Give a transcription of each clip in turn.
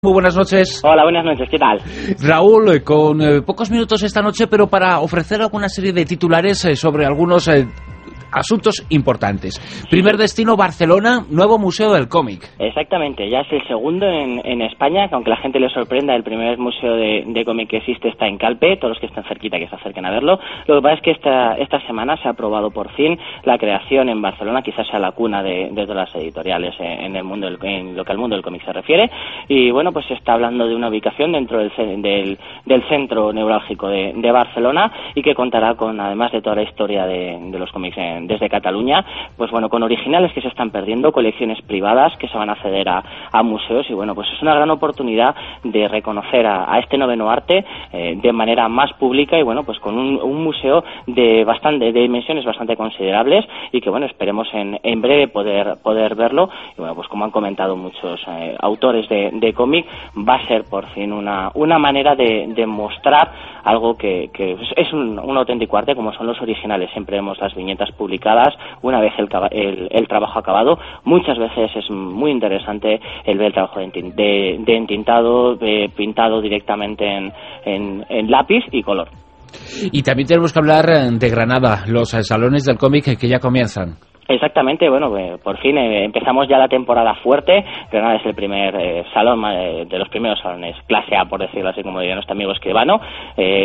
Muy buenas noches. Hola, buenas noches, ¿qué tal? Raúl, eh, con eh, pocos minutos esta noche, pero para ofrecer alguna serie de titulares eh, sobre algunos eh, asuntos importantes. Primer destino, Barcelona, nuevo Museo del Cómic. Exactamente, ya es el segundo en, en España, que aunque la gente le sorprenda, el primer museo de, de cómic que existe está en Calpe, todos los que están cerquita que se acerquen a verlo. Lo que pasa es que esta, esta semana se ha aprobado por fin la creación en Barcelona, quizás sea la cuna de, de todas las editoriales en, en el mundo del- en lo que al mundo del cómic se refiere. Y bueno, pues se está hablando de una ubicación dentro del, del, del centro neurálgico de, de Barcelona y que contará con, además de toda la historia de, de los cómics en- desde Cataluña, pues bueno, con originales que se están perdiendo, colecciones privadas que se van a ceder a, a museos y bueno, pues es una gran oportunidad de reconocer a, a este noveno arte eh, de manera más pública y bueno, pues con un, un museo de bastante de dimensiones bastante considerables y que bueno, esperemos en, en breve poder poder verlo y bueno, pues como han comentado muchos eh, autores de, de cómic, va a ser por fin una, una manera de, de mostrar algo que, que es- un, un auténtico arte como son los originales. Siempre vemos las viñetas publicadas una vez el, el, el trabajo acabado. Muchas veces es muy interesante el ver el trabajo de, de, de entintado, de pintado directamente en, en, lápiz y color. Y también tenemos que hablar eh, de Granada, los eh, salones del cómic eh, que ya comienzan. Exactamente, bueno, eh, por fin eh, empezamos ya la temporada fuerte. Granada es el primer eh, salón, de los primeros salones clase A, por decirlo así, como diría nuestro amigo Escribano,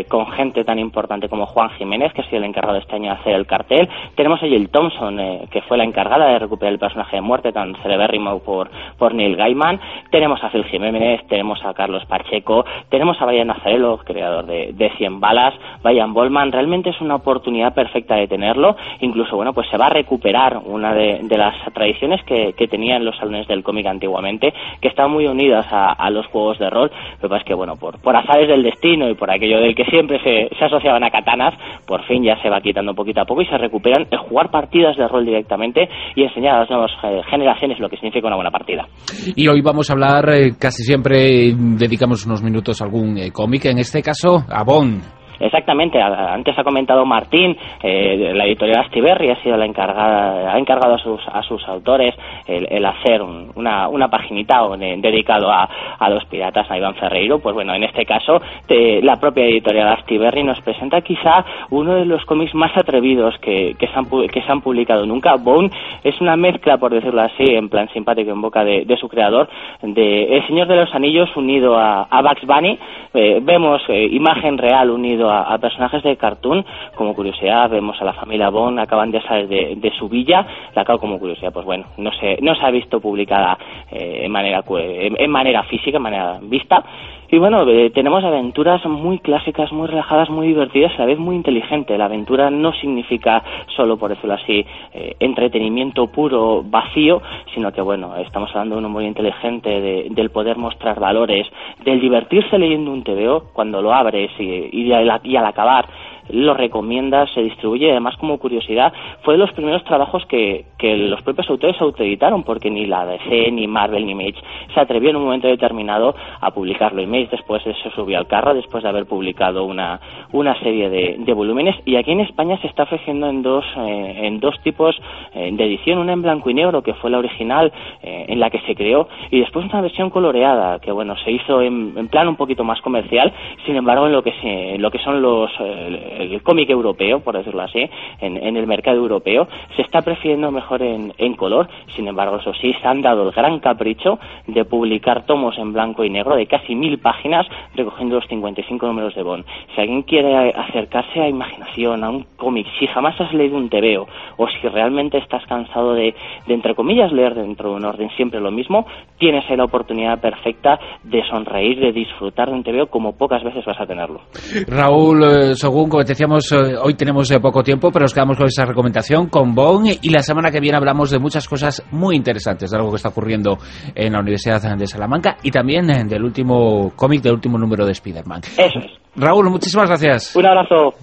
con gente tan importante como Juan Jiménez, que ha sido el encargado este año de hacer el cartel. Tenemos a Jill Thompson, que fue la encargada de recuperar el personaje de muerte tan celebérrimo por, por Neil Gaiman. Tenemos a Phil Jiménez, tenemos a Carlos Pacheco, tenemos a Brian Nazarelo, creador de, de 100 balas, Brian Bolman. Realmente es una oportunidad perfecta de tenerlo. Incluso, bueno, pues se va a recuperar una de, las tradiciones que, tenían los salones del cómic antiguamente, que están muy unidas a, los juegos de rol. Lo que pasa es que, bueno, por, azares del destino y por aquello del que siempre se, asociaban a katanas, por fin ya se va quitando poquito a poco y se recuperan el jugar partidas de rol directamente y enseñar a las nuevas eh, generaciones lo que significa una buena partida. Y hoy vamos a hablar, eh, casi siempre dedicamos unos minutos a algún eh, cómic, en este caso a Bond. Exactamente, antes ha comentado Martín, eh, la editorial Astiberri ha sido la encargada, ha encargado a sus, a sus autores el, el hacer un- una, una paginita dedicado a, a los piratas, a Iván Ferreiro. Pues bueno, en este caso, eh, la propia editorial Astiberri nos presenta quizá uno de los cómics más atrevidos que, que, se, han, que se han publicado nunca. Bone es una mezcla, por decirlo así, en plan simpático en boca de, de su creador, de El Señor de los Anillos unido a, a Bugs Bunny. Eh, vemos eh, imagen real unido a, personajes de cartoon. Como curiosidad, vemos a la familia Bond, acaban de salir de, su villa. La acabo como curiosidad, pues bueno, no se, no se ha visto publicada eh, en, manera, en manera física, en manera vista. Y bueno, eh, tenemos aventuras muy clásicas, muy relajadas, muy divertidas, a la vez muy inteligente. La aventura no significa solo, por decirlo así, eh, entretenimiento puro, vacío, sino que bueno, estamos hablando de uno muy inteligente, de- del poder mostrar valores, del divertirse leyendo un TVO cuando lo abres y, al, y al acabar lo recomiendas, se distribuye y además como curiosidad fue de los primeros trabajos que, que los propios autores autoeditaron porque ni la DC, ni Marvel, ni Image se atrevió en un momento determinado a publicarlo. Image después se subió al carro después de haber publicado una, una serie de, de volúmenes y aquí en España se está ofreciendo en dos, eh, en dos tipos eh, de edición, una en blanco y negro que fue la original eh, en la que se creó y después una versión coloreada que bueno se hizo en, en plan un poquito más comercial, sin embargo en lo que se, en lo que son los eh, el cómic europeo, por decirlo así, en, el mercado europeo, se está prefiriendo mejor en, en color, sin embargo, eso sí, se han dado el gran capricho de publicar tomos en blanco y negro de casi mil páginas, recogiendo los 55 números de Bond. Si alguien quiere acercarse a imaginación, a un cómic, si jamás has leído un TVO, o si realmente estás cansado de, de, entre comillas, leer dentro de un orden siempre lo mismo, tienes ahí la oportunidad perfecta de sonreír, de disfrutar de un TVO como pocas veces vas a tenerlo. Raúl, eh, según como decíamos, eh, hoy tenemos eh, poco tiempo, pero nos quedamos con esa recomendación, con Bon, y la semana que viene hablamos de muchas cosas muy interesantes, de algo que está ocurriendo en la Universidad de Salamanca y también eh, del último cómic, del último número de Spider-Man. Eso es. Raúl, muchísimas gracias. Un abrazo.